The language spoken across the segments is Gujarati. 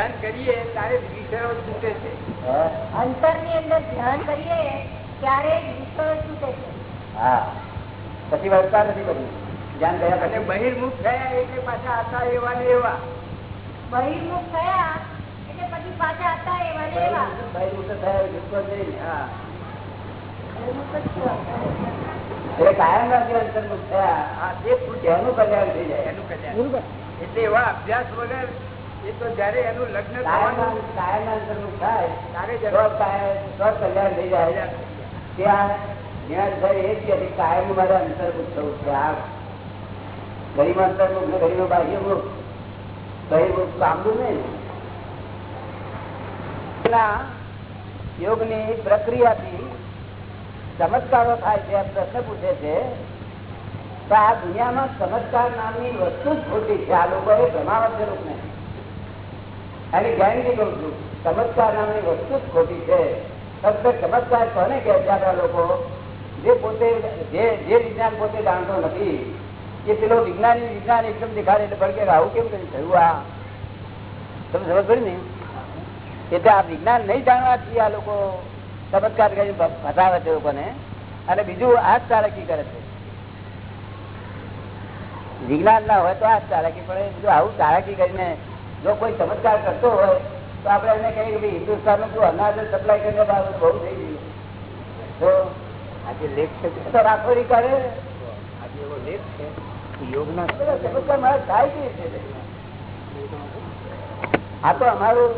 ધ્યાન કરીએ ત્યારે વિષયો છૂટે છે અંતર ની અંદર ધ્યાન કરીએ ત્યારે વિષયો છૂટે છે હા પછી વર્તા નથી કર્યું ધ્યાન ગયા અને બહિર્મુખ થયા એટલે પાછા હતા એવા ને એવા બહિર્મુખ થયા એટલે પછી પાછા હતા એવા ને એવા બહિર્મુખ થયા જુસ્સો જઈને હા થયા આ જે એટલે એવા અભ્યાસ વગર એ તો જયારે એનું લગ્ન થવાનું કાયમાંતરનું થાય ત્યારે સ્વકલ્યાણ થઈ જાય ત્યાં જ્ઞાનભાઈ એ જ કાયમ મારે છે આ ગરીબ અંતર્મુખ ને ગરીબ બાહ્યમુખ ગરીબ પ્રક્રિયાથી ચમત્કારો થાય છે પ્રશ્ન પૂછે છે તો આ દુનિયામાં ચમત્કાર નામની વસ્તુ જ ખોટી છે આ લોકો એ છે લોકોને એની ગેરંટી કરું છું ચમત્કાર નામની વસ્તુ જ ખોટી છે ચમત્કાર કોને કહે છે લોકો જે પોતે જે વિજ્ઞાન પોતે જાણતો નથી કે પેલો વિજ્ઞાની વિજ્ઞાન એકદમ દેખાડે એટલે ભડકે આવું કેમ કરી થયું આ તમે ખબર પડી ને એટલે આ વિજ્ઞાન નહીં જાણવાથી આ લોકો ચમત્કાર કરીને ફસાવે છે લોકોને અને બીજું આ જ ચાલકી કરે છે વિજ્ઞાન ના હોય તો આ જ ચાલકી પણ બીજું આવું ચાલકી કરીને જો કોઈ ચમત્કાર કરતો હોય તો આપણે એને કહીએ કે હિન્દુસ્તાન નું અનાજ સપ્લાય કરીને બહુ થઈ ગયું તો આજે લેખ છે તો રાખોરી કરે આજે એવો લેખ છે યોગના ચમત્કાર મારા થાય છે આ તો અમારું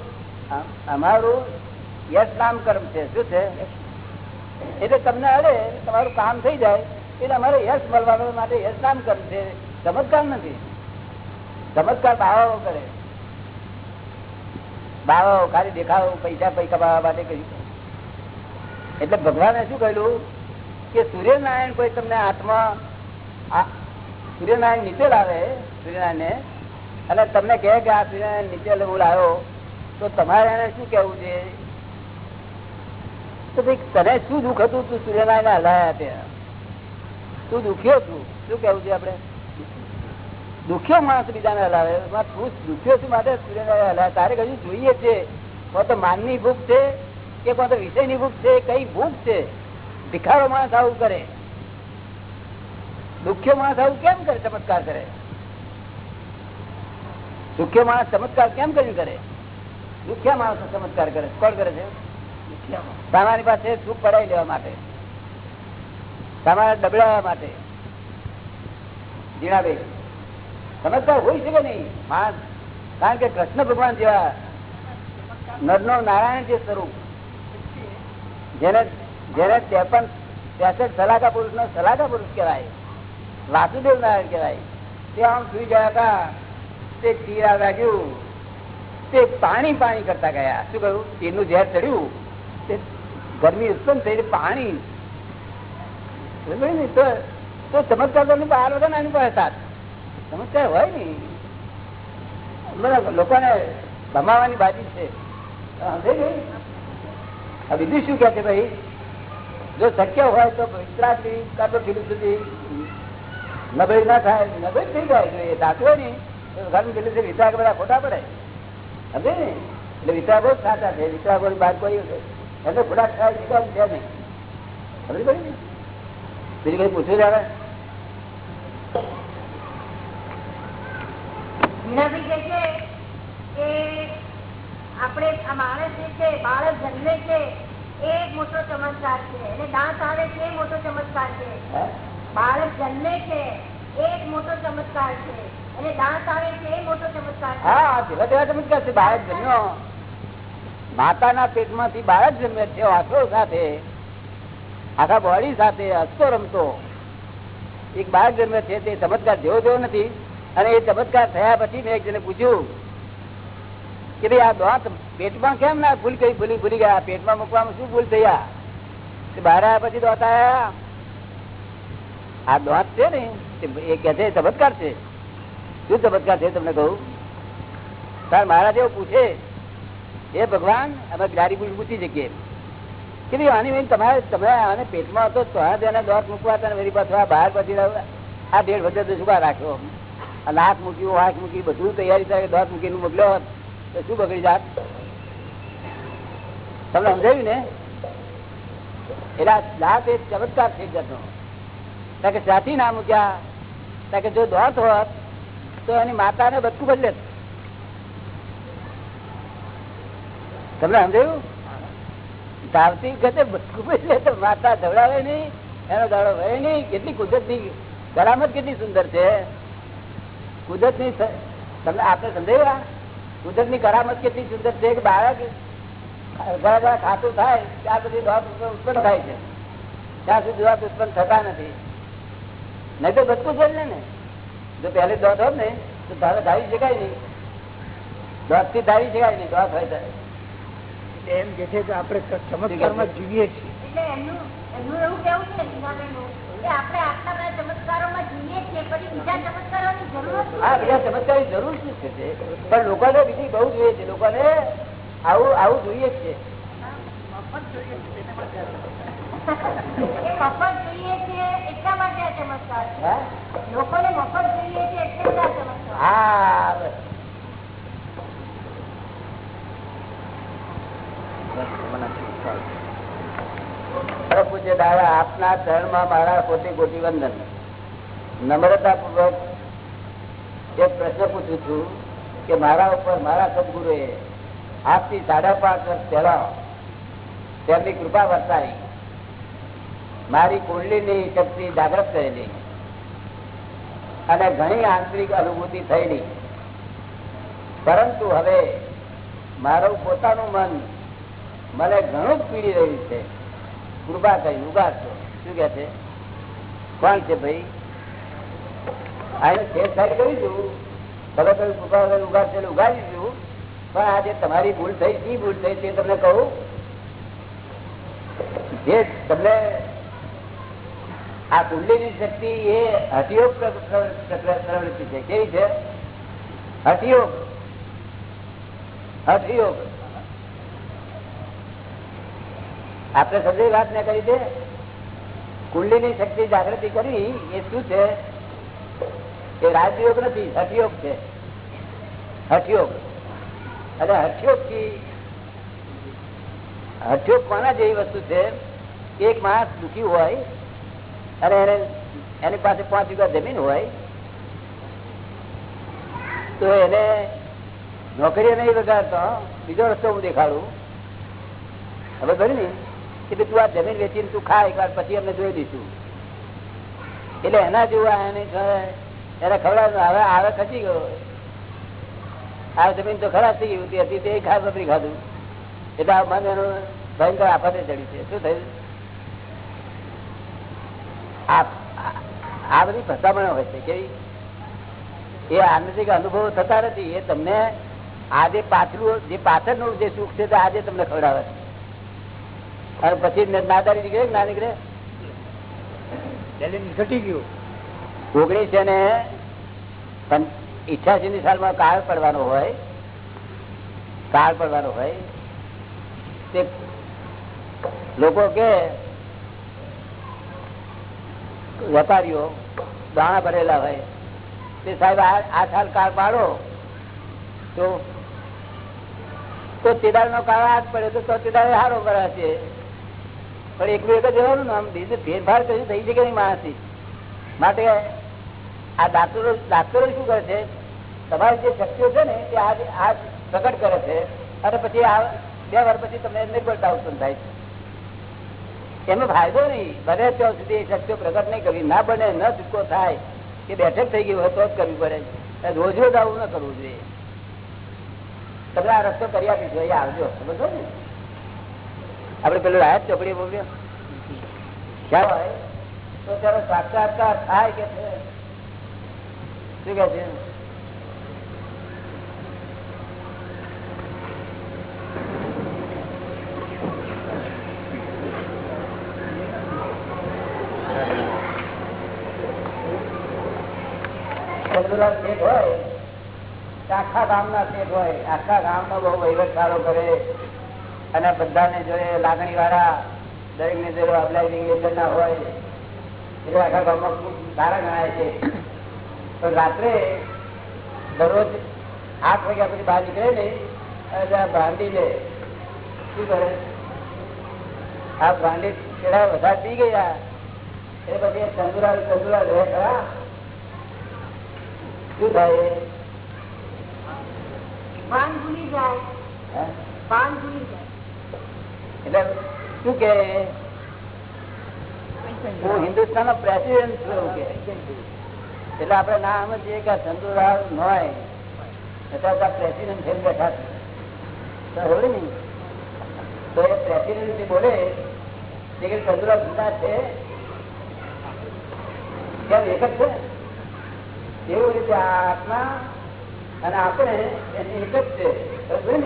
અમારું યશ નામ કર્મ છે શું છે એટલે તમને અડે તમારું કામ થઈ જાય એટલે અમારે યશ મળવાનું માટે યશ નામ કર્મ છે ચમત્કાર નથી ચમત્કાર બાવાઓ કરે બાવા ખાલી દેખાવ પૈસા પૈસા કમાવા માટે કહ્યું એટલે ભગવાને શું કહ્યું કે સૂર્યનારાયણ કોઈ તમને આત્મા સૂર્યનારાયણ નીચે લાવે સૂર્યનારાયણને અને તમને કહે કે આ સૂર્યનારાયણ નીચે હું લાવ્યો તો તમારે એને શું કેવું છે તો ભાઈ તને શું દુઃખ હતું તું સૂર્યનારાયણ હલાયા ત્યાં તું દુખ્યો છું શું કેવું છે આપણે દુખ્યો માણસ બીજાને હલાવે તું દુખ્યો છું માટે સૂર્યને હલાવે તારે કજુ જોઈએ છે કાં તો માનની ભૂખ છે કે કાં તો વિષયની ભૂખ છે કઈ ભૂખ છે ભિખારો માણસ આવું કરે દુખ્યો માણસ આવું કેમ કરે ચમત્કાર કરે દુખ્યો માણસ ચમત્કાર કેમ કરીને કરે દુખ્યા માણસ ચમત્કાર કરે કોણ કરે છે તમારી પાસે સુખ પડાવી લેવા માટે તમારા ડબડાવા માટે જીણાભાઈ સમજદાર હોય છે કે નહીં માણસ કારણ કે કૃષ્ણ ભગવાન જેવા નરનો નારાયણ જે સ્વરૂપ જેને જેને ત્રેપન ત્રેસઠ સલાકા પુરુષ નો સલાકા પુરુષ કહેવાય વાસુદેવ નારાયણ કહેવાય તે આમ સુઈ ગયા હતા તે ચીરા લાગ્યું તે પાણી પાણી કરતા ગયા શું કહ્યું તેનું ઝેર ચડ્યું તે ગરમી ઉત્પન્ન થઈ પાણી તો ચમત્કાર બહાર વગર એની પાસે સાથ ચમત્કાર હોય ને લોકોને ભમાવાની બાજી છે બીજું શું કે છે ભાઈ જો શક્ય હોય તો વિતરાથી કાં તો કીધું સુધી નબળી ના થાય નબળી થઈ જાય એ દાખલો નહીં તો ઘરનું કીધું છે વિતરાક બધા ખોટા પડે સમજે ને એટલે વિતરાકો જ સાચા છે વિતરાકો બહાર કોઈ એટલે ખોટા થાય નહીં સમજ પડી ને બીજું કઈ પૂછ્યું જાણે મીનાભાઈ કે છે કે આપણે આ માણસ છે બાળક જન્મે છે એ મોટો ચમત્કાર છે એને દાંત આવે છે એ મોટો ચમત્કાર છે બાળક જન્મે છે એ એક મોટો ચમત્કાર છે એને દાંત આવે મોટો ચમત્કાર હા તેવા તેવા ચમત્કાર છે બાળક જન્મ્યો માતાના પેટમાંથી બાળક જન્મે છે આંખો સાથે આખા બોડી સાથે હસતો રમતો એક બાળક જન્મે છે તે ચમત્કાર જેવો જેવો નથી અને એ ચમત્કાર થયા પછી મેં એકજને પૂછ્યું કે ભાઈ આ દાંત પેટમાં કેમ ના ભૂલ કઈ ભૂલી ભૂલી ગયા પેટમાં મૂકવામાં શું ભૂલ થયા બહાર આવ્યા પછી દાંત આવ્યા આ દાંત છે ને એ કે છે ચમત્કાર છે શું ચમત્કાર છે તમને કહું તાર મહારાજ એવું પૂછે હે ભગવાન અમે ગાડી પૂરી પૂછી શકીએ કે ભાઈ આની બેન તમારે તમે આને પેટમાં હતો તો દોત મૂકવા તને વરી પાછો બહાર પછી આ ભેડ વધે તો શું રાખ્યો લાખ મૂક્યું હાથ મૂકી બધું તૈયારી થાય દોત મૂકીને મોકલ્યો હોત તો શું બગડી જાત તમને સમજાયું ને એટલે લાત એ ચમત્કાર થઈ જતો કે સાથી ના મૂક્યા કે જો દોત હોત તો એની માતાને બધું બદલે તમને સમજાયું ધાવતી વખતે બધું બદલે તો માતા ધવડાવે નહીં એનો દાડો હોય નહીં કેટલી કુદરતી કરામત કેટલી સુંદર છે કુદરત ની તમને આપણે સમજાયું કુદરત ની કરામત કેટલી સુંદર છે કે બાળક ખાતું થાય ત્યાં સુધી દોત ઉત્પન્ન થાય છે ત્યાં સુધી દોત ઉત્પન્ન થતા નથી નહીં તો બધું છે ને જો પહેલે દોત હોત ને તો ધારે ધારી શકાય નહીં દોત થી ધારી શકાય નહીં દોત હોય એમ જે છે કે આપણે ચમત્કારમાં જીવીએ છીએ એમનું એવું કેવું છે આપણે પણ લોકોને બીજી બહુ જોઈએ છે લોકોને આવું આવું જોઈએ છે મફત જોઈએ છે એટલા માટે આ ચમત્કાર લોકોને મફત જોઈએ છે એટલે આ ચમત્કાર હા બસ મને પૂછે દાદા આપના ચરણમાં મારા કોટી કોટી વંદન નમ્રતા પૂર્વક એક પ્રશ્ન પૂછું છું કે મારા ઉપર મારા સદગુરુએ આજથી સાડા પાંચ વર્ષ પહેલા તેમની કૃપા વર્તાવી મારી કુંડલીની શક્તિ જાગૃત કરેલી અને ઘણી આંતરિક અનુભૂતિ થયેલી પરંતુ હવે મારું પોતાનું મન મને ઘણું જ પીડી રહ્યું છે કૃપા કરી ઉગાર છો શું કે છે કોણ છે ભાઈ પણ આજે તમારી ભૂલ થઈ શી ભૂલ થઈ તે તમને કહું જે તમને આ કુંડલીની શક્તિ એ હટિયોગ પ્રવૃત્તિ છે કેવી છે હટિયોગ હટિયોગ આપણે સદી વાત ને કરી છે કુંડલીની શક્તિ જાગૃતિ કરી એ શું છે એ રાજયોગ નથી હઠયોગ છે હઠયોગ અને હઠયોગ થી હઠયોગ કોના જેવી વસ્તુ છે એક માણસ દુઃખી હોય અને એને એની પાસે પાંચ વીઘા જમીન હોય તો એને નોકરી નહીં વગાડતો બીજો રસ્તો હું દેખાડું હવે કર્યું ને કે તું આ જમીન વેચીને તું ખા એક વાર પછી અમે જોઈ દઈશું એટલે એના જેવું એને ખવડાવ હવે આવે ખસી ગયો આ જમીન તો ખરાબ થઈ ગયું હતી તે ખાસ નથી ખાધું એટલે આ મન એનું ભયંકર આફતે ચડી છે શું થયું આ બધી ભસામણ હોય છે કેવી એ આનંદિક અનુભવ થતા નથી એ તમને આજે પાછલું જે પાછળનું જે સુખ છે તે આજે તમને ખવડાવે છે અને પછી નાદારી નીકળે ના નીકળે ઘટી ગયું ઓગણીસો ને ઇઠ્યાસી ની સાલમાં કાળ પડવાનો હોય કાળ પડવાનો હોય તે લોકો કે વેપારીઓ દાણા ભરેલા હોય તે સાહેબ આ સાલ કાળ પાડો તો તેદાર નો કાળ હાથ પડે તો તેદાર સારો કરાશે પણ એકલું એક જ જવાનું ને આમ બીજું ફેરફાર કશું થઈ છે કે નહીં માણસથી માટે આ ડાક્ટરો ડાક્ટરો શું કરે છે તમારી જે શક્તિઓ છે ને તે આ પ્રગટ કરે છે અને પછી આ બે વાર પછી તમને નિર્બળતા ઉત્પન્ન થાય છે એનો ફાયદો નહીં બને ત્યાં સુધી એ શક્તિઓ પ્રગટ નહીં કરવી ના બને ન છૂટકો થાય એ બેઠક થઈ ગઈ હોય તો જ કરવી પડે રોજ રોજ આવું ન કરવું જોઈએ તમે આ રસ્તો કરી આપીશું અહીંયા આવજો સમજો ને આપડે પેલું રાહત ચોકડી બોલ્યો ક્યાં હોય તો ત્યારે સાક્ષાત્કાર થાય કે શું કે છે આખા ગામ ના શેઠ હોય આખા ગામ માં બહુ વહીવટ સારો કરે અને બધાને જો લાગણી વાળા દરેક ને જો અબલાઈ ના હોય એ આખા ગામમાં ખૂબ સારા ગણાય છે તો રાત્રે દરરોજ આઠ વાગ્યા પછી બહાર નીકળે ને એટલે ભાંડી લે શું કરે આ ભાંડી છેડા બધા પી ગયા એ પછી ચંદુલાલ ચંદુલાલ રહે ખરા શું થાય પાન ભૂલી જાય પાન ભૂલી જાય એટલે શું કે હું હિન્દુસ્તાન નો પ્રેસિડેન્ટ છું કે એટલે આપડે ના સમજીએ કે ચંદુલાલ નોય એટલે પ્રેસિડેન્ટ થઈ બેઠા છે ને તો એ પ્રેસિડેન્ટ બોલે તે કે છે કેમ એક જ છે એવું રીતે આત્મા અને આપણે એની એક જ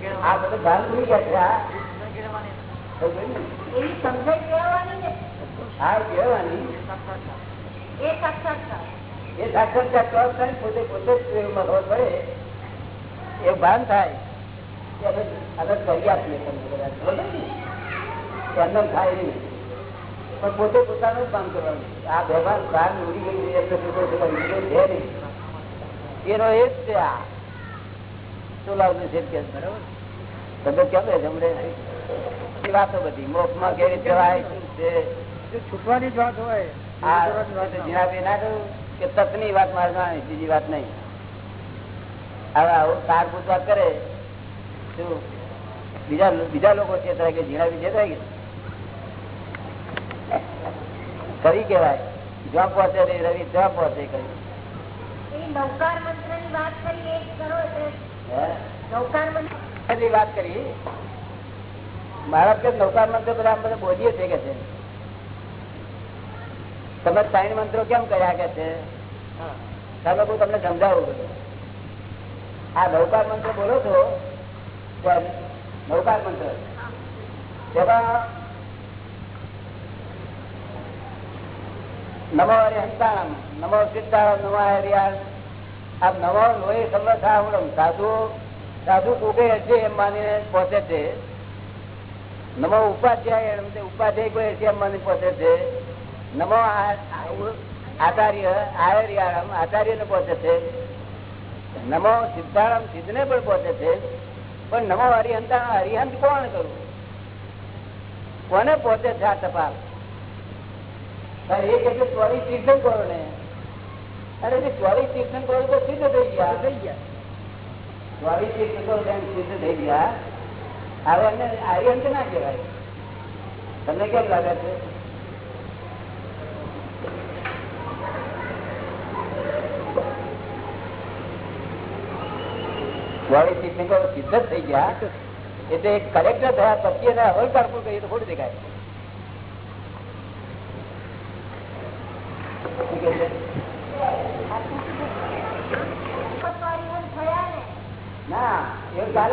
છે આ બધું ભાન ભૂલી ગયા છે એ ભાન થાય અલગ કરી આપીએ તમને થાય નહીં પણ પોતે પોતાનું જ કામ કરવાનું આ વ્યવહાર બહાર ઉડી ગઈ એમને છે એનો એ જ છે આ સોલાવ છે બરાબર તમે કેમ જમડે એ વાતો બધી મોક્ષ માં કેવી જવાય છૂટવાની વાત હોય કરી કેવાય જવાબ પહોંચે રે રવિ જવાબ પહોંચે કઈ નૌકાર મંત્ર ની વાત કરી મારા કે નૌકાર મંત્ર બધા બોલીએ છીએ કે છે તમે ત્રણ મંત્રો કેમ કર્યા કે છે તમે હું તમને સમજાવું બધું આ નૌકાર મંત્ર બોલો છો નૌકાર મંત્ર જેમાં નમો હરિહંતાણમ નમો સીતારામ નમો હરિયાળ આ નમો લોહી સમર્થ સાધુ સાધુ ઉગે હશે એમ માનીને પહોંચે છે નમો ઉપાધ્યાય ઉપાધ્યાય કોઈ એશિયા મને પહોંચે છે નમો આચાર્ય આયર્યારામ આચાર્ય ને પહોંચે છે નમો સિદ્ધારામ સિદ્ધ ને પણ પહોંચે છે પણ નમો હરિહંતા હરિહંત કોણ કરવું કોને પોતે છે આ તપાસ એ કે છે ચોવીસ તીર્થંકરો ને અરે જે ચોવીસ તીર્થંકરો તો સિદ્ધ થઈ ગયા થઈ ગયા ચોવીસ તીર્થંકરો સિદ્ધ થઈ ગયા આર્યન ના કહેવાય તમને કેમ લાગે છે સિદ્ધ જ થઈ ગયા એટલે કલેક્ટર થયા પછી એને હવાઈ પાર્કુલ કરીએ તો ખોટું દેખાય ના એવું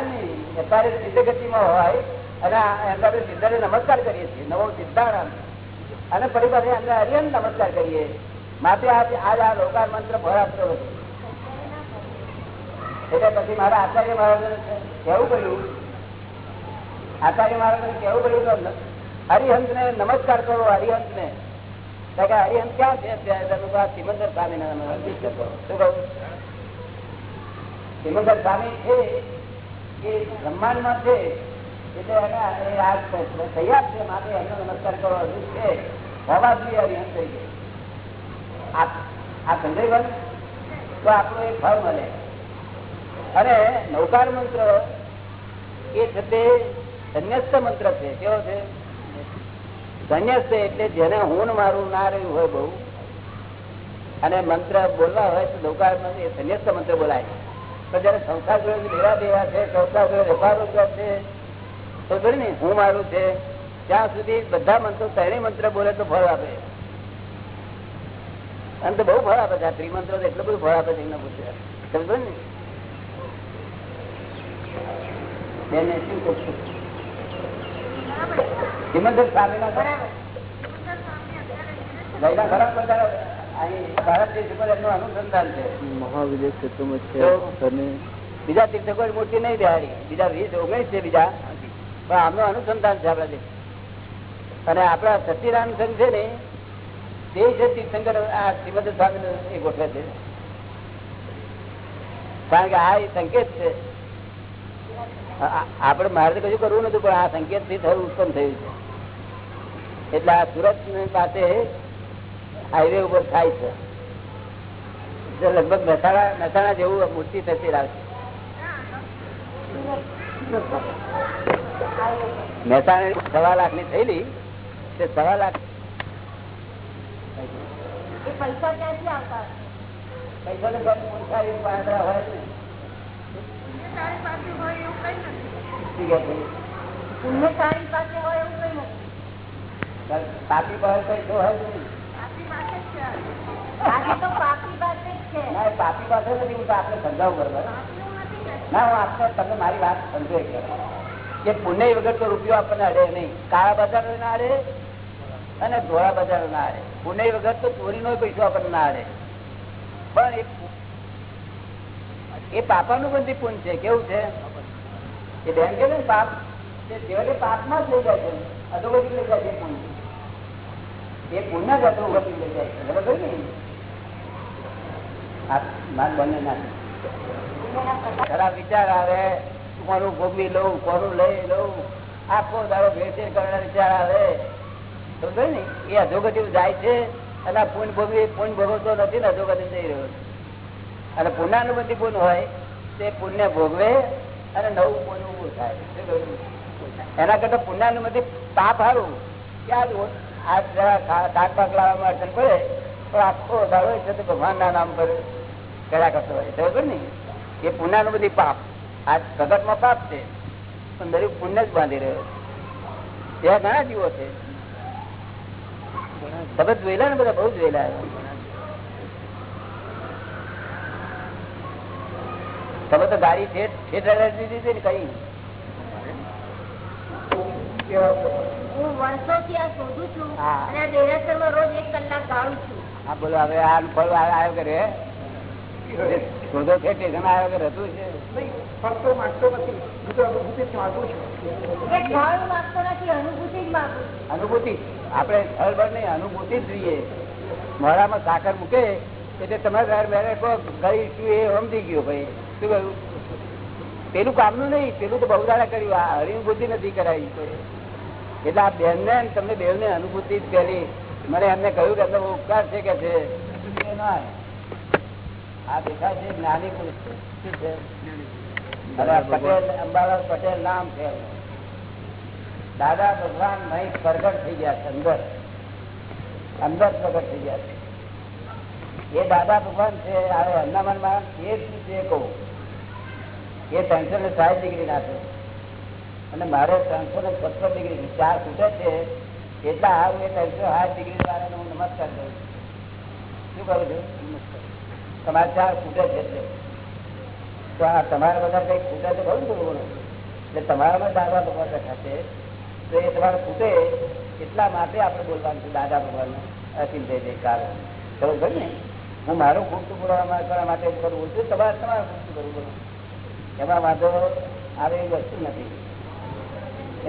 નમસ્કાર કરીએ છીએ નવો એટલે પછી મારા આચાર્ય મહારાજને કહેવું પડ્યું આચાર્ય મહારાજને કહેવું પડ્યું તો હરિહંતને નમસ્કાર કરો હરિહંતને હરિહંત ક્યાં છે ત્યાં સિમંદર સ્વામીના નમસ્કાર કરો શું કહું હિમંદર સ્વામી છે એ માં છે એટલે એને તૈયાર છે માટે એમનો નમસ્કાર કરો છે હોવા જોઈએ અભિયાન થઈ આ સંજય બન તો આપણો એક ભાવ મળે અને નૌકાર મંત્ર એ છે તે ધન્યસ્થ મંત્ર છે કેવો છે ધન્યસ્થ એટલે જેને હું મારું ના રહ્યું હોય બહુ અને મંત્ર બોલવા હોય તો નૌકાર મંત્ર એ ધન્યસ્થ મંત્ર બોલાય છે પણ જયારે સંસાર જોડે લેવા દેવા છે સંસાર જોડે વેપાર છે તો જોઈ ને હું મારું છે ત્યાં સુધી બધા મંત્રો ત્રણેય મંત્ર બોલે તો ફળ આપે અને તો બહુ ફળ આપે છે આ ત્રિમંત્રો એટલું બધું ફળ આપે છે એમને પૂછ્યા સમજો ને એને ના ખરાબ બધા બીજા તીર્થકો મૂર્તિ નહીં બિહારી બીજા વીસ ઓગણીસ છે બીજા પણ આમનું અનુસંધાન છે આપણા અને આપણા સતીરામ સંઘ છે ને તે છે તીર્થંકર આ શ્રીમદ સ્વામી એ ગોઠવે છે કારણ કે આ સંકેત છે આપડે મારે કશું કરવું નતું પણ આ સંકેત થી થયું ઉત્પન્ન થયું છે એટલે આ સુરત પાસે હાઈવે ઉપર થાય છે જો લગભગ મહેસાણા મહેસાણા જેવું મૂર્તિ થતી રાખશે મહેસાણા સવા લાખ ની થયેલી તે સવા લાખ પૈસા ક્યાંથી આવતા પૈસા તો પાંદડા હોય પાસે હોય એવું કઈ નથી તારી પાસે હોય તો હોય નહીં પાપી પાસે નથી હું તો આપને સમજાવું બરોબર ના હું આપને તમે મારી વાત સમજો કે પુણ્ય વગર તો રૂપિયો આપણને અડે નહીં કાળા બજારો ના અડે અને ધોળા બજારો ના અડે પુણ્ય વગર તો ચોરીનો પૈસો આપણને ના અડે પણ એ પાપાનું બંધી પુણ્ય છે કેવું છે એ બેન કે પાપ તે પાપમાં જ લઈ જાય છે અધોગતિ લઈ જાય છે પુણ્ય એ પુણ્ય ગતું ગતું લઈ જાય બરોબર ને માર બંને ના ખરાબ વિચાર આવે કોનું ભોગવી લઉં કોનું લઈ લઉં આખો દાડો ભેરસેર કરવાના વિચાર આવે સમજો ને એ અધોગતિ જાય છે અને પૂન ભોગવી પૂન ભોગવતો નથી ને અધોગતિ જઈ રહ્યો અને પુનાનુબંધી પૂન હોય તે પુણ્ય ભોગવે અને નવું પૂન ઉભું થાય એના કરતા પુનાનુબંધી પાપ હારું ક્યાં જ આ શાક પાક લાવવામાં અડચણ પડે તો આખો દાડો છે તો ભગવાનના નામ પર કર્યા કરતો હોય ખબર ને એ પુનાનું બધી પાપ આ જગતમાં પાપ છે પણ દરેક પુણ્ય જ બાંધી રહ્યો છે ત્યાં ઘણા જીવો છે બધા જોયેલા ને બધા બહુ જોયેલા તમે તો ગાડી છે ને કઈ હા બોલો હવે આ ફળ આવ્યો કરે શોધો છે ટેશન આવ્યો કે રહેતું છે અનુભૂતિ આપડે સ્થળ પર નહીં અનુભૂતિ જ જોઈએ મોડામાં સાકર મૂકે એટલે તમારે મેરે ગઈ શું એ સમજી ગયો ભાઈ શું કહ્યું પેલું કામનું નહીં પેલું તો બહુ દાડા કર્યું આ હરિણ નથી કરાવી કોઈ એટલે આ બેન ને તમને બેન ને અનુભૂતિ જ કરી મને એમને કહ્યું કે એમનો ઉપકાર છે કે છે આ બેઠા છે જ્ઞાની પુરુષ છે પટેલ છે દાદા ભગવાન નહીં પ્રગટ થઈ ગયા છે અંદર અંદર પ્રગટ થઈ ગયા છે એ દાદા ભગવાન છે હવે માં એ કહું એ ત્રણસો ને સાહીઠ ડિગ્રી ના અને મારો ત્રણસો ને છસો ડિગ્રી ચાર છૂટે છે એટલા હારું એ ત્રણસો સાત ડિગ્રી વાળાને હું નમસ્કાર કરું શું કરું છું તમારે ચાર છૂટે છે તો આ તમારા બધા કંઈક ખૂટે છે ભરું થોડું એટલે તમારામાં દાદા ભગવાન રખા છે તો એ તમારે ખૂટે એટલા માટે આપણે બોલવાનું છે દાદા ભગવાનનું અચિંતય જે કારણ ખરું ખરું ને હું મારું ખૂટતું પૂરવા કરવા માટે કરું છું તમારે તમારું ખૂટતું કરવું બોલું એમાં વાંધો આવે એવી વસ્તુ નથી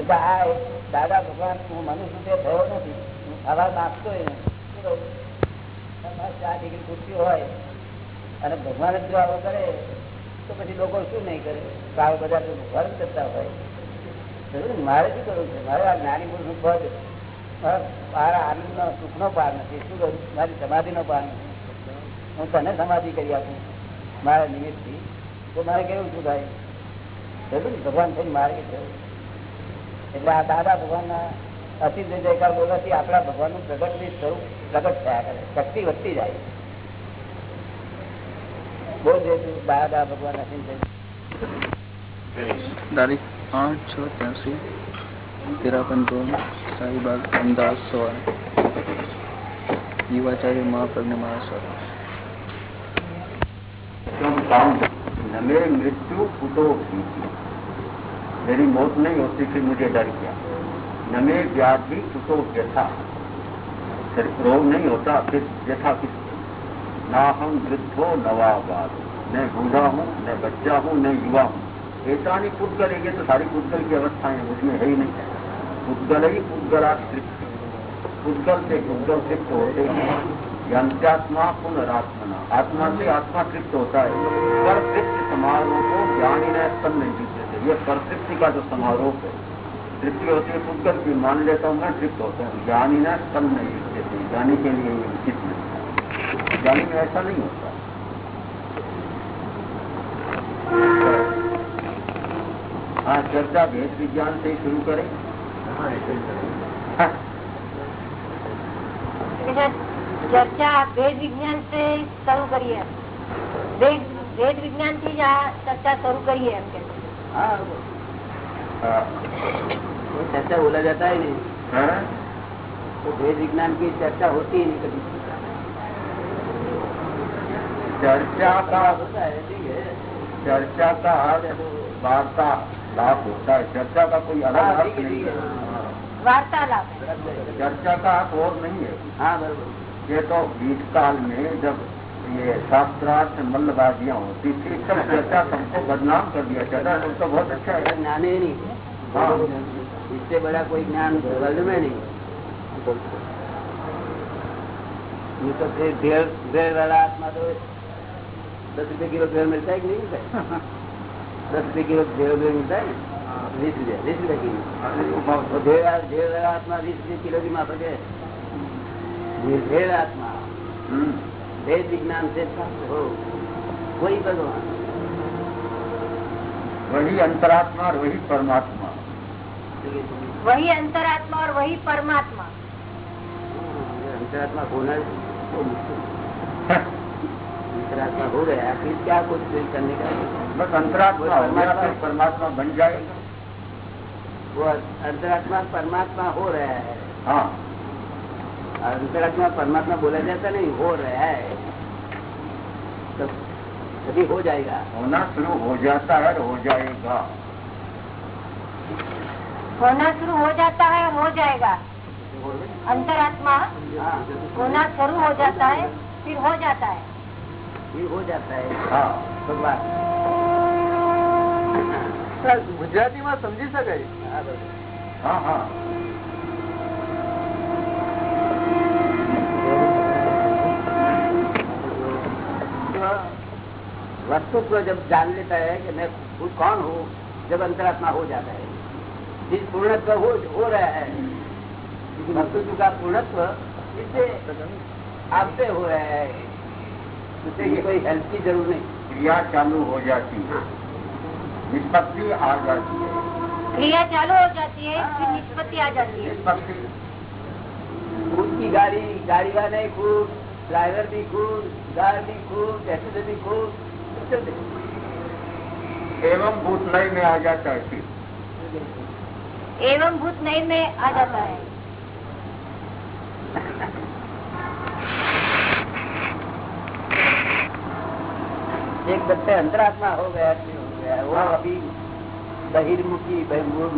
એટલે આ દાદા ભગવાન હું મનુષ્ય તે થયો નથી હું આવા માગતો ચાર ડિગ્રી પૂરતી હોય અને ભગવાન જ જો આવું કરે તો પછી લોકો શું નહીં કરે ભાવ બધા ભર્મ કરતા હોય મારે શું કરવું છે મારે આ નાની પુરુષનું પદ મારા આનંદનો નો પાર નથી શું કરું મારી સમાધિ નો પાર નથી હું તને સમાધિ કરી આપું મારા નિમિત્તથી તો મારે કેવું શું થાય ભગવાન થઈને મારે કેવું એટલે આ દાદા ભગવાન ભગવાનના અતિથ જયકાર બોલવાથી આપણા પ્રગટ ની સ્વરૂપ પ્રગટ થયા કરે શક્તિ વધતી જાય બહુ જોયું દાદા ભગવાન અસિત તારીખ મૃત્યુ કુટો मेरी मौत नहीं होती थी मुझे डर गया न मैं व्याधि चुको व्यथा सिर्फ रोग नहीं होता फिर व्यथा किस ना हम वृद्धो नवाबाद मैं बूढ़ा हूँ मैं बच्चा हूँ मैं युवा हूँ ऐसा नहीं खुद करेंगे तो सारी पुद्गल की अवस्थाएं उसमें है ही नहीं पुद्गल ही पुद्गलाकृत पुद्गल से पुद्गल तृप्त होते हैं ज्ञानत्यात्मा पुनरात्मना आत्मा से आत्मा तृप्त होता है पर तृप्त समारोह को ज्ञान ही स्तन नहीं ये परतृप्ति का जो समारोह है तृप्ति होती है खुदकर भी मान लेता हूँ मैं तृप्त होता हूँ ज्ञानी ना कम नहीं देती ज्ञानी के लिए उचित नहीं ज्ञानी में ऐसा नहीं होता हाँ चर्चा भेद विज्ञान से ही शुरू करें हाँ, हाँ। चर्चा वेद विज्ञान से शुरू करिए વેદ वेद विज्ञान की चर्चा शुरू करिए કરીએ એમ चर्चा बोला जाता है हाँ? तो भेद विज्ञान की चर्चा होती ही नहीं कभी चर्चा का होता है ठीक है चर्चा का हर वार्ता लाभ होता है चर्चा का कोई अलग हाँ, अर्थ नहीं है हाँ। वार्तालाप चर्चा का अर्थ और नहीं है हाँ बिल्कुल ये तो बीच काल में जब ये शास्त्रार्थ मल्लबाजियाँ होती थी सब चर्चा सबको बदनाम कर दिया जाता है तो बहुत अच्छा है ज्ञान ही नहीं है हाँ। इससे बड़ा कोई ज्ञान वर्ल्ड में नहीं ये तो फिर ढेर ढेर वाला आत्मा तो दस रुपये किलो ढेर मिलता है कि नहीं मिलता है दस रुपये किलो ढेर ढेर मिलता है बीस रुपया बीस रुपये किलो ढेर ढेर वाला आत्मा बीस किलो की माफक है ढेर आत्मा हम्म। भेद विज्ञान से प्राप्त हो वही भगवान वही अंतरात्मा और वही परमात्मा वही अंतरात्मा और वही परमात्मा हाँ, अंतरात्मा होना तो हाँ। अंतरात्मा हो गया फिर क्या कुछ करने का बस अंतरात्मा परमात्मा बन जाएगा वो अंतरात्मा परमात्मा हो रहा है हाँ अंतरात्मा परमात्मा बोला जाता नहीं हो रहा है तो कभी हो जाएगा होना शुरू हो जाता है हो जाएगा होना शुरू हो जाता है हो जाएगा अंतरात्मा होना शुरू हो जाता है फिर हो जाता है फिर हो जाता है ભગવાન ગુજરાતીમાં સમજી શકાય હા હા वस्तु को जब जान लेता है कि मैं खुद कौन हूँ जब अंतरात्मा हो जाता है जिस पूर्णत्व हो, हो रहा है वस्तु का पूर्णत्व इससे आपसे हो रहा है उसे ये कोई हेल्प की जरूरत नहीं क्रिया चालू हो जाती है हाँ। निष्पत्ति आ जाती है क्रिया चालू हो जाती है निष्पत्ति आ जाती है निष्पत्ति खुद की गाड़ी गाड़ी वाले खुद ड्राइवर भी खुद गार भी खुद पैसेंजर भी खुद एवं भूत नय में आ जाता है फिर एवं भूत नय में आ जाता है एक बच्चे अंतरात्मा हो गया हो गया वो हाँ। अभी बहिर्मुखी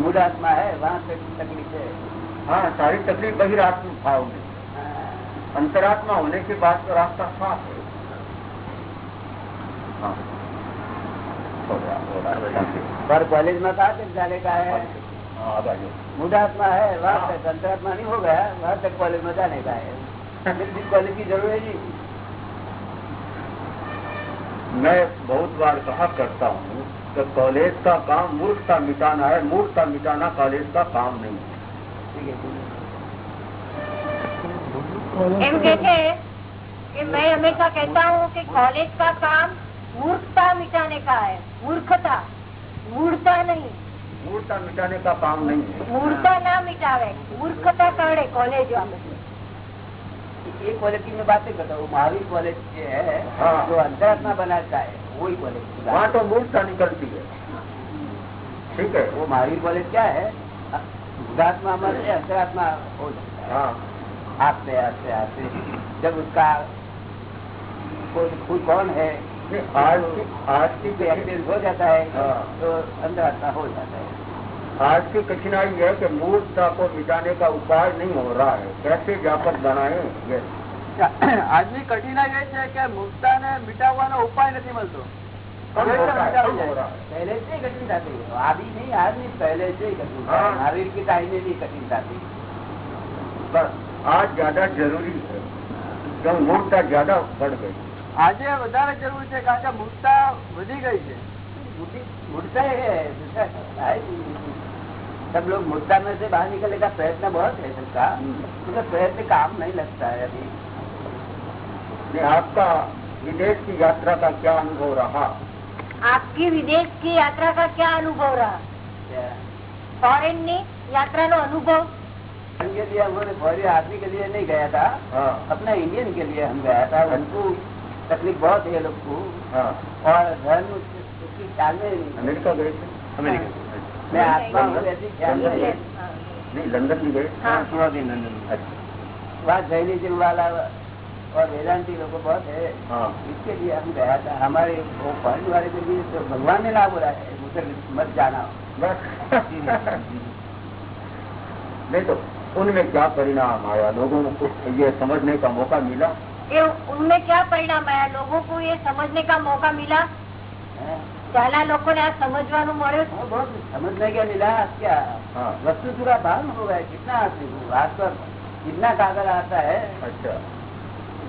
मूल आत्मा है वहाँ से तकलीफ है हाँ सारी तकलीफ बहिरात्म भाव में हाँ। अंतरात्मा होने के बाद तो रास्ता साफ है हाँ। पर कॉलेज में कहा तक जाने का है हाँ, मुदात्मा है वहाँ हाँ। तक अंतरात्मा नहीं हो गया वहाँ तक कॉलेज में जाने का है कॉलेज की जरूरत है जी मैं बहुत बार कहा करता हूँ कि कॉलेज का काम मूर्खता मिटाना है मूर्खता मिटाना कॉलेज का काम नहीं है एम कहते हैं मैं हमेशा कहता हूँ कि कॉलेज का काम मूर्खता मिटाने का है मूर्खता मूर्ता नहीं मूर्ता मिटाने का काम नहीं है मूर्ता ना मिटावे मूर्खता काढ़े कॉलेज ये कॉलेज की मैं बातें बताओ महावीर कॉलेज जो है हाँ। जो अंतरात्मा बनाता है वही कॉलेज वहाँ तो मूर्खता निकलती है ठीक है वो महावीर कॉलेज क्या है भूतात्मा मर अंतरात्मा हो जाता है हाँ। आते आते आते जब उसका खुद कौन है आज की कठिनाई है कि मूर्खता को मिटाने का उपाय नहीं हो रहा है कैसे व्यापक बनाए આજની કઠિનાઈ એ છે કે મૂર્ખતા ને મિટાવવાનો ઉપાય નથી મળતો પહેલેથી કઠિન થતી આવી નહીં આજની પહેલેથી કઠિનતા આવી રીતે આવીને નહીં કઠિન થતી બસ આજ જ્યાદા જરૂરી છે મૂર્ખતા જ્યાદા પડ ગઈ आज ये વધારે জরুরি છે કે આ મતવા વધી ગઈ છે મોટી મતાય બધા લોકો મતમેસે બહાર નીકળેલા પ્રયત્ન બહુ થેસકા તુને સહાયથી કામ નહી لگتا હે અબી લે આપકા વિદેશની યાત્રા કા ક્યા અનુભવ હો રહા આપકી વિદેશની યાત્રા કા ક્યા અનુભવ હો રહા ફોરેનની યાત્રાનો અનુભવ સંગે દેવો ફોરે આટને કે લિયે નહી ગયા થા હા અપના ઇન્ડિયન કે લિયે હમ ગયા થા હમકો तकलीफ बहुत है लोग को और धर्म उसकी अमेरिका गए थे अमेरिका मैं आत्मा हूँ नहीं लंदन भी गए थोड़ा दिन लंदन अच्छा वहाँ जैनिज्म वाला और वेदांति लोग बहुत है इसके लिए हम गया था हमारे वो पढ़ने वाले के लिए तो भगवान ने हो रहा है मुझे मत जाना बस नहीं तो उनमें क्या परिणाम आया लोगों को ये समझने का मौका मिला क्यों उनमें क्या परिणाम आया लोगों को यह समझने का मौका मिला कहना लोगों ने समझવાનું મળ્યો સમજ ન ગયા નીલા શું હા વસ્તુ જુરાતા ભાન હોવાય કેટના આસે હું આત્સર કેટના કાગળ આતા છે અચ્છા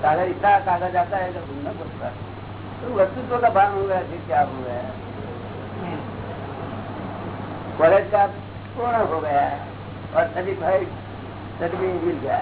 કાગળ ઇત આ કાગળ જાતા હે જો દુનિયા પુછતા તો વસ્તુ તો ભાન હોવાય કે આ શું હોય કોલેજ આપ કોર હોવે ઓર સદવી ભાઈ સદવી બી જ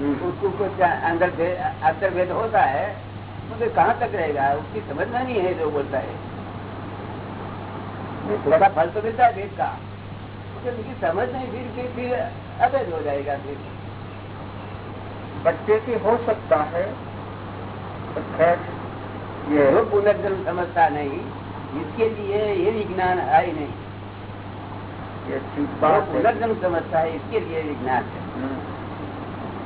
हम्म। उसको कुछ अंदर अंतर भेद होता है मुझे तो कहाँ तक रहेगा उसकी समझना नहीं है जो बोलता है थोड़ा तो- सा फल तो मिलता है भेद का उनकी समझ नहीं फिर फिर फिर अवैध हो जाएगा फिर बच्चे की हो सकता है ये वो पुनर्जन्म समझता नहीं इसके लिए ये विज्ञान है ही नहीं ये पुनर्जन्म समझता है इसके लिए विज्ञान है हम्म।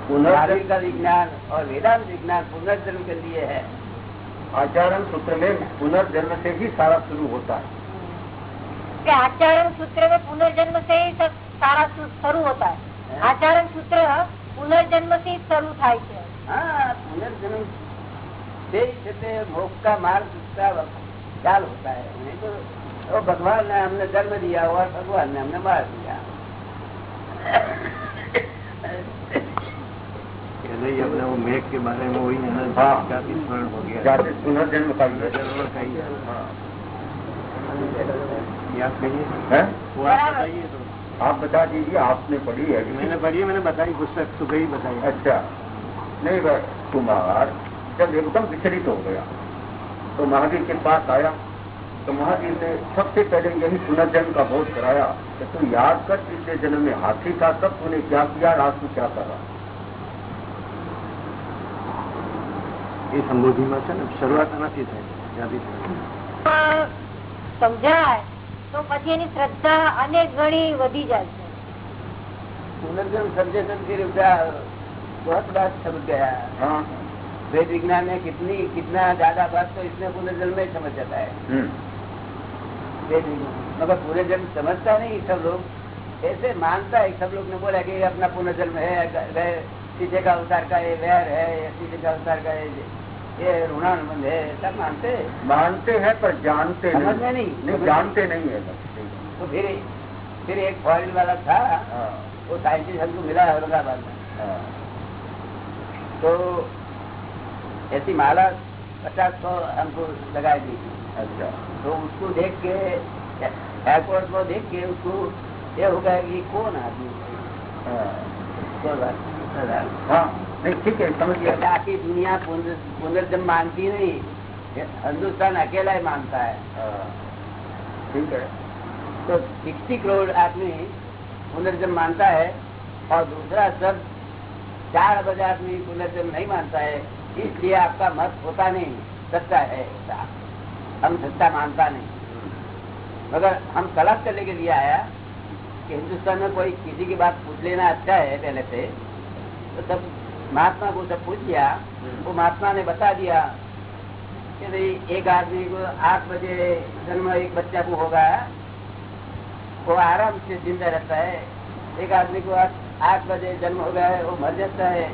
पुनर्जन्म का विज्ञान और वेदांत विज्ञान पुनर्जन्म के लिए है आचरण सूत्र में पुनर्जन्म से ही सारा शुरू होता है आचरण सूत्र में पुनर्जन्म से ही सब सारा शुरू होता है हाँ। आचरण सूत्र पुनर्जन्म से ही शुरू था हाँ, पुनर्जन्म બે છે મોક્ષ उसका ख्याल होता है नहीं तो, तो भगवान ने हमने जन्म दिया हुआ भगवान ने हमने मार दिया नहीं वो मेघ के बारे में वही है ना हाँ। स्मरण हो गया पुनर्जन्म का आप हाँ। आप बताइए तो। आप बता दीजिए आपने पढ़ी है मैंने पढ़ी मैंने बताई पुस्तक सुबह ही बताई अच्छा नहीं बस कुमार जब एकदम विचलित हो गया तो महावीर के पास आया तो महावीर ने सबसे पहले यही पुनर्जन्म का बोध कराया कि तू याद कर पिछले जन्म में हाथी था तब तूने क्या किया रात को क्या करा એ છે ને શરૂઆત સમજાય તો પછી એની શ્રદ્ધા વધી જાય છે પુનર્જન્મ इसमें पुनर्जन्म में समझ जाता है मगर पुनर्जन्म समझता नहीं सब लोग ऐसे मानता है सब लोग ने बोला की अपना पुनर्जन्म है का अवतार का ये वैर है शीशे का अवतार का ये ये ऋणानुबंध है सब मानते मानते हैं पर जानते नहीं, नहीं।, नहीं, नहीं जानते नहीं है तो फिर फिर एक फॉरिन वाला था हाँ। वो साइंटिस्ट हमको मिला है औरंगाबाद में हाँ। तो ऐसी माला पचास सौ हमको लगा दी अच्छा तो उसको देख के एयरपोर्ट को देख के उसको ये हो गया कि कौन आदमी हाँ। कौन हाँ, ठीक है समझ दुनिया पुनर्जन्म मानती नहीं हिंदुस्तान अकेला ही मानता है हाँ, ठीक है तो सिक्सटी करोड़ आदमी पुनर्जन्म मानता है और दूसरा सब चार बजे आदमी पुनर्जन्म नहीं मानता है इसलिए आपका मत होता नहीं सच्चा है हम सच्चा मानता नहीं मगर हम सलाह करने के लिए आया कि हिंदुस्तान में कोई किसी की बात पूछ लेना अच्छा है पहले से तो महात्मा को जब पूछ गया वो हम्म। तो महात्मा ने बता दिया कि भाई एक आदमी को आठ बजे जन्म एक बच्चा को होगा वो आराम से जिंदा रहता है एक आदमी को आठ बजे जन्म हो गया है वो मर जाता है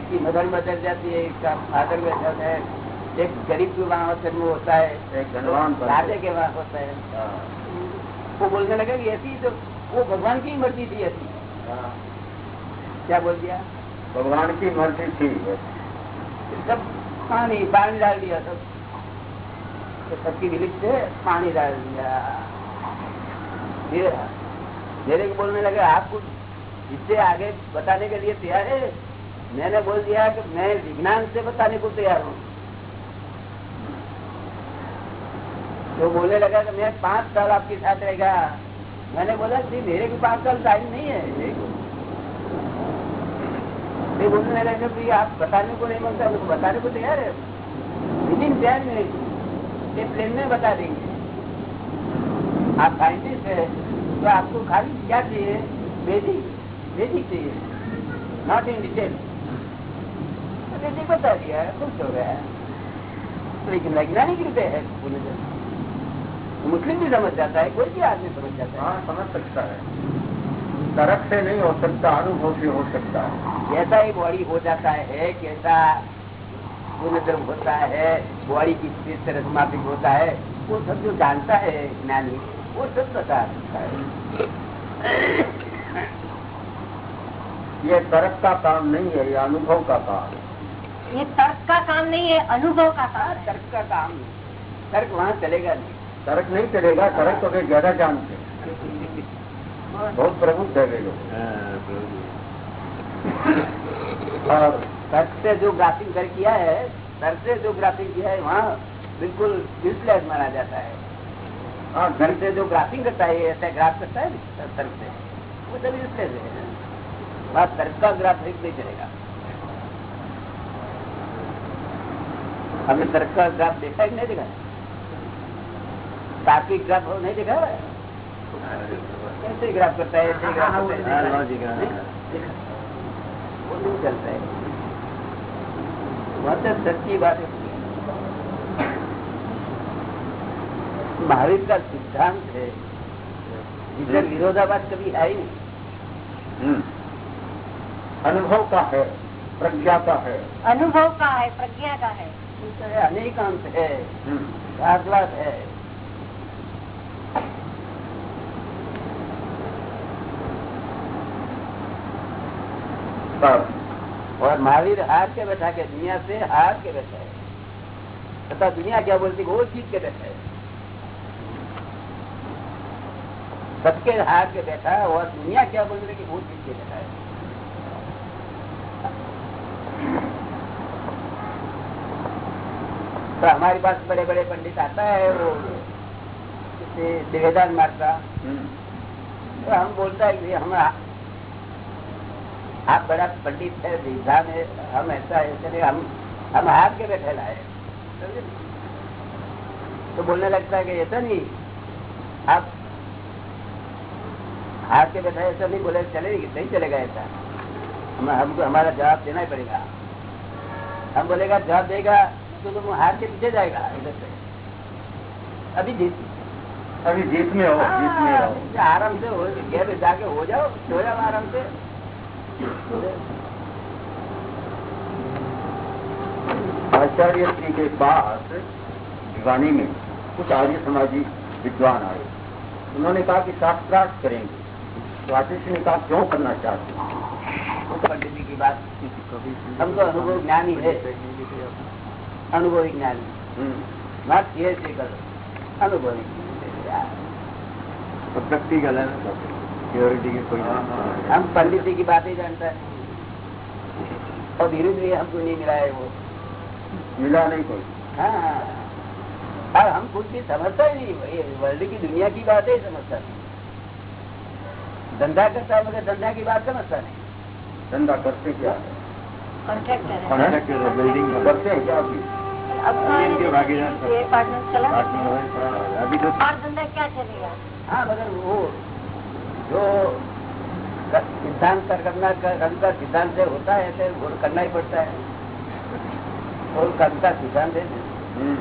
इसकी मदर बदल जाती है इसका फादर बदल है एक गरीब के वहाँ जन्म होता है राजे के वहाँ होता है हाँ। वो बोलने लगा कि ऐसी तो वो भगवान की मर्जी थी ऐसी हाँ। क्या बोल दिया भगवान की मर्जी थी सब पानी पानी डाल दिया सब तो।, तो सबकी विलिप से पानी डाल दिया मेरे को बोलने लगे कुछ इससे आगे बताने के लिए तैयार है मैंने बोल दिया कि मैं विज्ञान से बताने को तैयार हूँ तो बोलने लगा कि मैं पांच साल आपके साथ रहेगा मैंने बोला जी मेरे को पांच साल टाइम नहीं है मैं बोलने लगा जब आप बताने को नहीं मांगता तो बताने को तैयार है विद इन टेन मिनट ये प्लेन में बता देंगे आप साइंटिस्ट है तो आपको खाली क्या चाहिए वेदिक वेदिक चाहिए नॉट इन डिटेल तो बता दिया है खुश हो गया है लेकिन तो वैज्ञानिक रूपये है तो। तो मुस्लिम भी समझ जाता है कोई भी आदमी समझ जाता है हाँ, समझ सकता है तरफ से नहीं हो सकता अनुभव से हो सकता है जैसा ही बॉडी हो जाता है कैसा जब होता है बॉडी किस तरह समापिक होता है वो सब जो जानता है ज्ञानी वो सब बता सकता है ये तर्क का काम नहीं है ये अनुभव का काम ये तर्क का काम नहीं है अनुभव का काम हाँ, तर्क का काम तर्क वहाँ चलेगा नहीं तर्क नहीं चलेगा तर्क तो ज्यादा जानते हैं बहुत प्रबुद्ध है वे और तर्क से जो ग्राफिंग कर किया है तर्क से जो ग्राफिंग किया है वहाँ बिल्कुल यूजलेस माना जाता है और घर से जो ग्राफिंग करता है ऐसा ग्राफ करता है तर्क से वो सब यूजलेस है वहाँ तर्क का ग्राफिंग नहीं चलेगा हमने तर्क का ग्राफ देखा है नहीं देखा तार्किक ग्राफ नहीं देखा है कैसे ग्राफ करता है हाँ, हाँ, हाँ, चलता है सच्ची बात है महावीर का सिद्धांत है जिसमें हम्म। विरोधाभास कभी आई नहीं हम्म। अनुभव का है प्रज्ञा का है अनुभव का है प्रज्ञा का है अनेकांत है भारद्वाज हम्म। है और महावीर हार के बैठा के दुनिया से हार के बैठा है तथा दुनिया क्या बोलती है वो जीत के बैठा है सबके हार के बैठा है और दुनिया क्या बोल रही है वो जीत के बैठा है तो हमारे पास बड़े बड़े पंडित आता है वो निवेदन मारता तो हम बोलता है कि हम आप बड़ा पंडित है विधान है हम ऐसा ऐसे हम हम हार के बैठे लाए तो बोलने लगता है कि ऐसा नहीं आप हार के बैठा ऐसा नहीं बोले चले नहीं चलेगा ऐसा हम हमको हमारा जवाब देना ही पड़ेगा हम बोलेगा जवाब देगा तो तुम हार के पीछे जाएगा इधर से अभी जीत अभी जीत में हो जीत में हो आराम से हो गए जाके हो जाओ सो जाओ आराम से आचार्य जी के पास दिवानी में कुछ आर्य समाजी विद्वान आए उन्होंने कहा कि शास्त्रार्थ करेंगे तो आचार्य ने कहा क्यों करना चाहते हैं पंडित जी की बात हम तो अनुभव ज्ञानी है अनुभवी ज्ञानी हम्म। बात ये अनुभवी तो गलत प्योरिटी की कोई हम पंडित जी की बात ही जानता है और धीरे धीरे हमको नहीं मिला है वो मिला नहीं कोई हाँ और हाँ। हम खुद भी समझता ही नहीं वर्ल्ड की दुनिया की बात ही समझता नहीं धंधा करता मगर धंधा की बात समझता नहीं धंधा करते क्या बिल्डिंग करते हैं क्या अभी तो हाँ। अभी तो धंधा क्या चलेगा हाँ मगर वो जो सिद्धांत करना कर्म सिद्धांत होता है तो गोल करना ही पड़ता है और कर्म सिद्धांत है हम्म।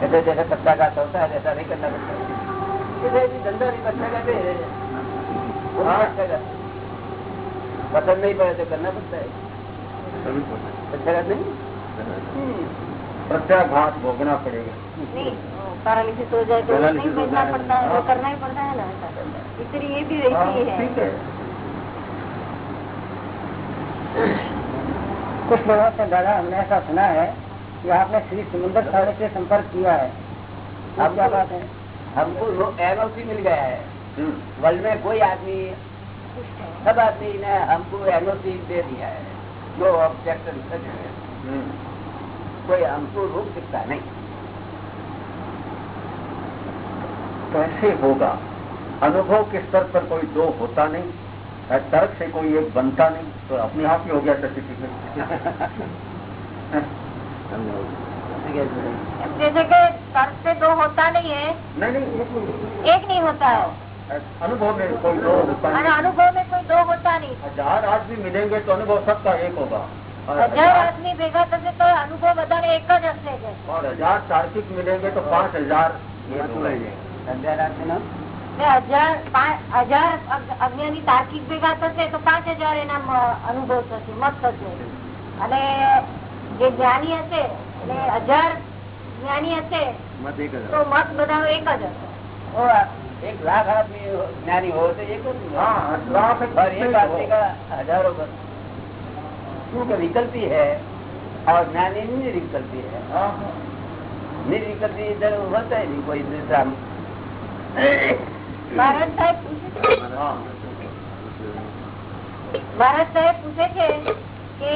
जैसे जैसे पत्राघात होता है जैसा नहीं करना पड़ता धंधा नहीं बच्चा कहते हाँ। पसंद नहीं पड़े तो करना पड़ता है बच्चा नहीं हाँ। हम्म। प्रत्याघात भोगना पड़ेगा तो तो हाँ। हाँ, कुछ लोगों से दादा हमने ऐसा सुना है कि आपने श्री सुमंदर सागर से संपर्क किया है आप क्या बात है हमको एल मिल गया है हम्म। वर्ल्ड में कोई आदमी सब आदमी ने हमको एल दे दिया है जो ऑब्जेक्ट है हम्म। कोई अनुकूल रूप दिखता नहीं तो होगा अनुभव के स्तर पर कोई दो होता नहीं तर्क से कोई एक बनता नहीं तो अपने आप ही हो गया सर्टिफिकेट जैसे कि तर्क से दो होता नहीं है नहीं नहीं एक नहीं होता है अनुभव में कोई दो होता नहीं अनुभव में कोई दो होता नहीं हजार आदमी मिलेंगे तो अनुभव सबका एक होगा હજાર તાર્કિક મિલેગે તો પાંચ હજાર હજાર અજ્ઞાની તાર્કિક ભેગા થશે તો પાંચ હજાર એના અનુભવ થશે મત થશે અને જે જ્ઞાની હશે એટલે હજાર જ્ઞાની હશે તો મત બધા એક જ હશે એક લાખ આદમી જ્ઞાની હોય તો એક જ લાખ હજારો કરશે वस्तु का विकल्पी है और ज्ञानी निर्विकल्पी है निर्विकल्पी इधर होता ही नहीं कोई दूसरा ભારત સાહેબ પૂછે છે કે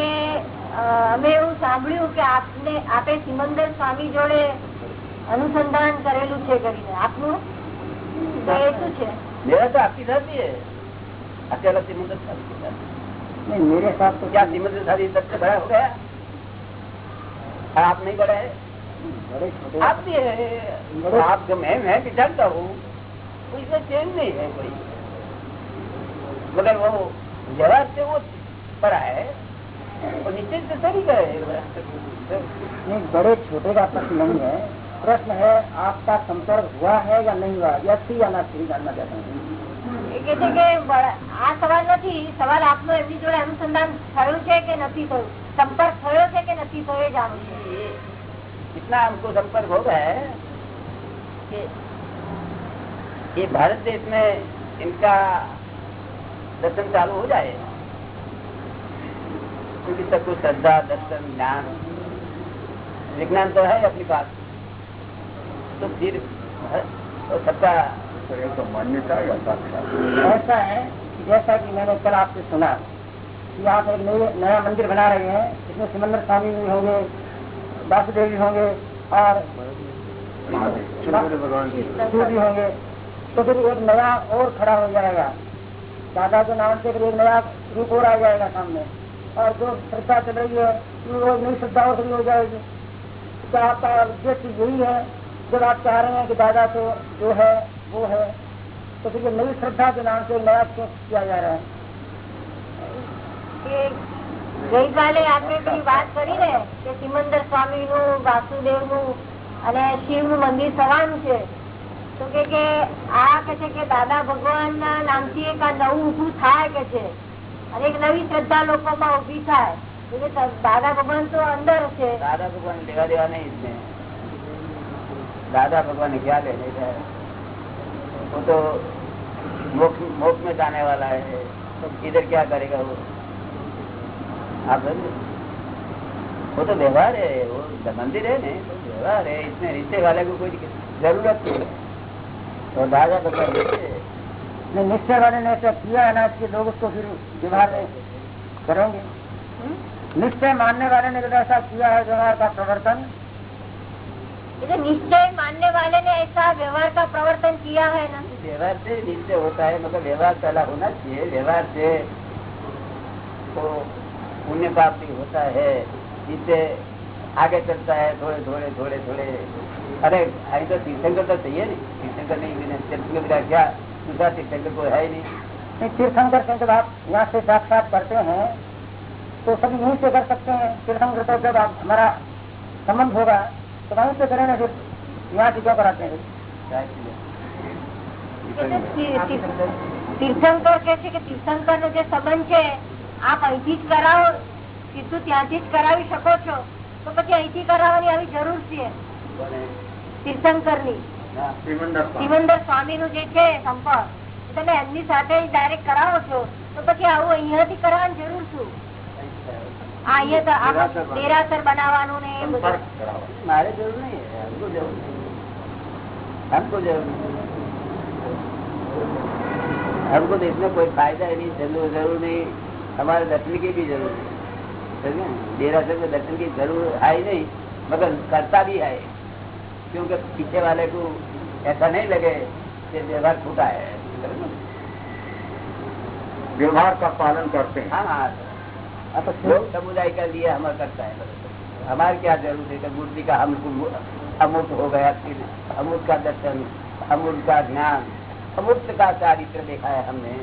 અમે એવું સાંભળ્યું કે આપને આપે સિમંદર સ્વામી જોડે અનુસંધાન કરેલું છે કરીને આપનું શું છે આપી નથી અત્યારે સિમંદર સ્વામી नहीं मेरे साथ तो क्या श्रीमती शादी तक बड़ा हो गया आप नहीं बड़े हैं आप भी है आप जो मैं मैं भी जानता हूँ तो इसमें चेंज नहीं है कोई मगर वो जरा से वो पड़ा है और नीचे से सही गए नहीं बड़े छोटे का प्रश्न नहीं है प्रश्न है आपका संपर्क हुआ है या नहीं हुआ या सी या ना सी जानना चाहते हूँ કે છે કે આ સવાલ નથી સવાલ આપનો એમની જોડે અનુસંધાન થયું છે કે નથી થયું સંપર્ક થયો છે કે નથી થયો એ જાણવું છે कितना हमको संपर्क होगा है ये भारत देश में इनका दर्शन चालू हो जाए क्योंकि सबको श्रद्धा दर्शन ज्ञान विज्ञान तो है अपनी बात तो फिर सबका तो मान्यता या साक्षात ऐसा है जैसा कि मैंने कल आपसे सुना कि आप एक नया मंदिर बना रहे हैं इसमें सिमंदर स्वामी भी होंगे वासुदेव जी होंगे और भी होंगे तो फिर एक नया और खड़ा हो जाएगा दादा के नाम से फिर एक नया रूप और आ जाएगा सामने और जो श्रद्धा चल रही है वो नई श्रद्धा और हो जाएगी तो आपका उद्देश्य यही है जब आप चाह रहे हैं कि दादा को तो, जो है वो है तो फिर नई श्रद्धा के नाम से नया सोच किया जा रहा है ગઈ કાલે આપણે પેલી વાત કરી ને કે સિમંદર સ્વામી નું વાસુદેવ નું અને શિવ નું મંદિર સવાન છે તો કે આ કે છે કે દાદા ભગવાન ના નામથી એક આ નવું ઉભું થાય કે છે અને એક નવી શ્રદ્ધા લોકો માં ઉભી થાય દાદા ભગવાન તો અંદર છે દાદા ભગવાન લેવા દેવા નહીં દાદા ભગવાન ક્યાં લે वो तो मोक्ष में जाने वाला है तो इधर क्या करेगा वो आप वो तो व्यवहार है वो तो मंदिर है ना तो व्यवहार है इसमें रिश्ते वाले को कोई जरूरत नहीं है तो दादा भगवान निश्चय वाले ने ऐसा किया है ना इसके लोग उसको फिर व्यवहार करेंगे हम्म? निश्चय मानने वाले ने तो ऐसा किया है व्यवहार का प्रवर्तन निश्चय मानने वाले ने ऐसा व्यवहार का प्रवर्तन किया है ना व्यवहार से निश्चय होता है मतलब व्यवहार पहला होना चाहिए व्यवहार से तो पुण्य पाप भी होता है जिससे आगे चलता है थोड़े थोड़े थोड़े थोड़े अरे अभी तो तीर्थंकर तो चाहिए नहीं तीर्थंकर नहीं तीर्थंकर क्या दूसरा तीर्थंकर कोई है ही नहीं तीर्थंकर से जब आप यहाँ से साफ करते हैं तो सब यहीं से कर सकते हैं तीर्थंकर तो जब आप हमारा संबंध होगा तो वहां से करें ना फिर તીર્થંકર કે છે કે તીર્થંકર નો જે સંબંધ છે આપ અહીંથી જ કરાવો સીધું ત્યાંથી જ કરાવી શકો છો તો પછી અહીંથી કરાવવાની આવી જરૂર છે તીર્થંકર ની સ્વામી નું જે છે સંપર્ક તમે એમની સાથે ડાયરેક્ટ કરાવો છો તો પછી આવું અહીંયાથી કરવાની જરૂર છું हमको બનાવવાનું ને મારે જરૂર નહીં હમકો જરૂર નહીં हमारे दर्शन की भी जरूर है डेरा सर में दर्शन की जरूर आई नहीं मगर करता भी आए क्योंकि पीछे वाले को ऐसा नहीं लगे कि व्यवहार छूटा है व्यवहार का पालन करते हैं हाँ हाँ समुदाय का लिए हम करता है हमारे क्या जरूरत है तो गुरु जी का हम अमुख हो गया फिर अमूर्त का दर्शन अमूर्त का ज्ञान अमूर्त का चारित्र देखा है हमने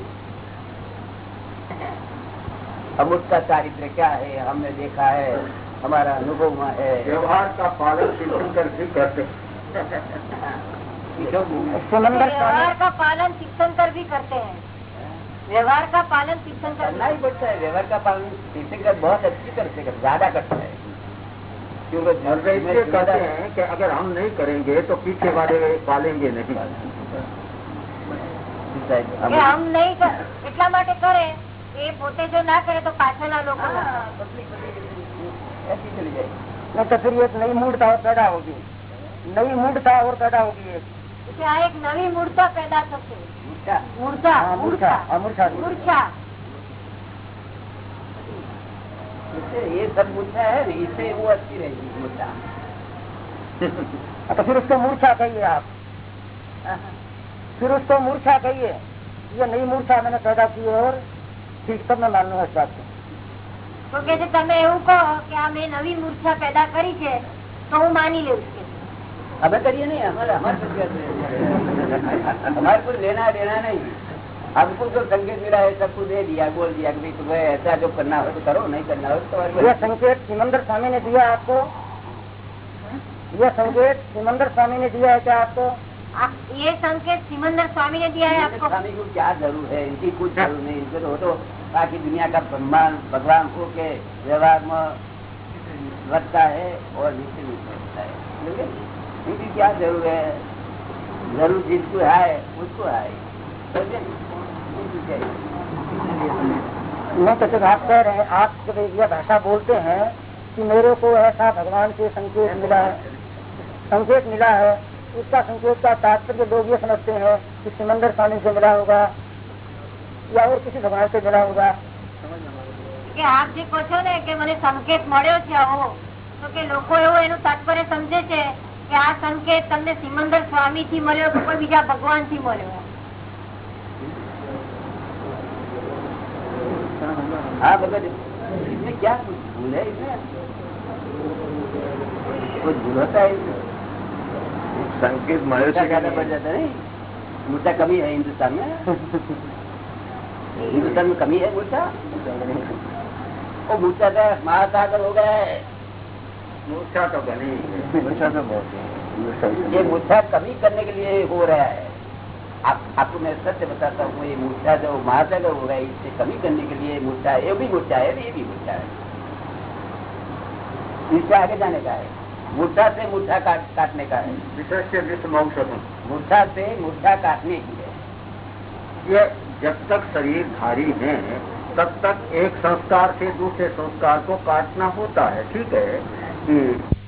अमूर्त का चारित्र क्या है हमने देखा है हमारा अनुभव हुआ है व्यवहार का पालन किशन कर करते हाँ। नंबर का पालन शिक्षण कर भी करते हैं व्यवहार का पालन शिक्षण करना ही पड़ता है व्यवहार का पालन शिक्षण कर बहुत अच्छी तरह से कर ज्यादा करता है क्योंकि कहते हैं कि अगर हम नहीं करेंगे तो पीछे वाले पालेंगे नहीं हम नहीं करें इतना माटे पोते जो ना करे तो જો लोग हाँ, ऐसी चली जाएगी લોકો तो फिर एक नई मूर्ता और पैदा होगी नई मूर्ता और पैदा होगी क्या एक नई मूर्ता पैदा सकती ये मूर्छा है वो अच्छी रहेगी तो फिर उसको मूर्छा कहिए आप फिर उसको मूर्छा कहिए ये नई मूर्छा मैंने पैदा की और ठीक सब मैं लू इस बात को तो कहते तब એવું કહો કે આ મેં નવી મૂર્છા પેદા કરી છે તો હું અમે કરીએ નહીં અમારે हमारे कुछ लेना देना नहीं हमको जो संकेत मिला है सब कुछ दे दिया बोल दिया कि तुम्हें ऐसा जो करना हो तो करो नहीं करना हो तो यह संकेत सिमंदर स्वामी ने दिया आपको यह संकेत सिमंदर स्वामी ने दिया है क्या आपको आप ये संकेत सिमंदर स्वामी ने दिया है आपको स्वामी को क्या जरूर है इनकी कुछ जरूर नहीं इनको तो, तो बाकी दुनिया का ब्रह्मांड भगवान को के व्यवहार में लगता है और नीचे नीचे लगता है बीबी क्या जरूर है जरूर जिसको है उसको है नहीं तो आप कह रहे हैं आप जब यह भाषा बोलते हैं कि मेरे को ऐसा भगवान से संकेत मिला है संकेत मिला है उसका संकेत का तात्पर्य लोग ये समझते हैं कि सिमंदर स्वामी से मिला होगा या और किसी भगवान से मिला होगा कि आप जो છો ને कि मैंने संकेत मे तो लोग तात्पर्य समझे કે આ સંકેત તમને સિમંદર સ્વામી થી મળ્યો કે કોઈ બીજા ભગવાન થી મળ્યો હા છે મૂર્તા કમી હૈ હિન્દુસ્તાન મેં हिंदुस्तान में कमी મોટા मूर्ता वो मूर्ता का तो बहुत ये मूर्छा कमी करने के लिए हो रहा है आप, आपको मैं सत्य बताता हूँ ये मूर्छा जो महाजा हो रहा है इससे कमी करने के लिए मूर्छा ये भी मूर्छा है ये भी मूर्छा है इससे आगे जाने का है मूर्छा से मूर्छा काटने का है तो मूर्छा से मूर्छा काटने की है ये जब तक शरीर भारी है तब तक एक संस्कार से दूसरे संस्कार को काटना होता है ठीक है 嗯。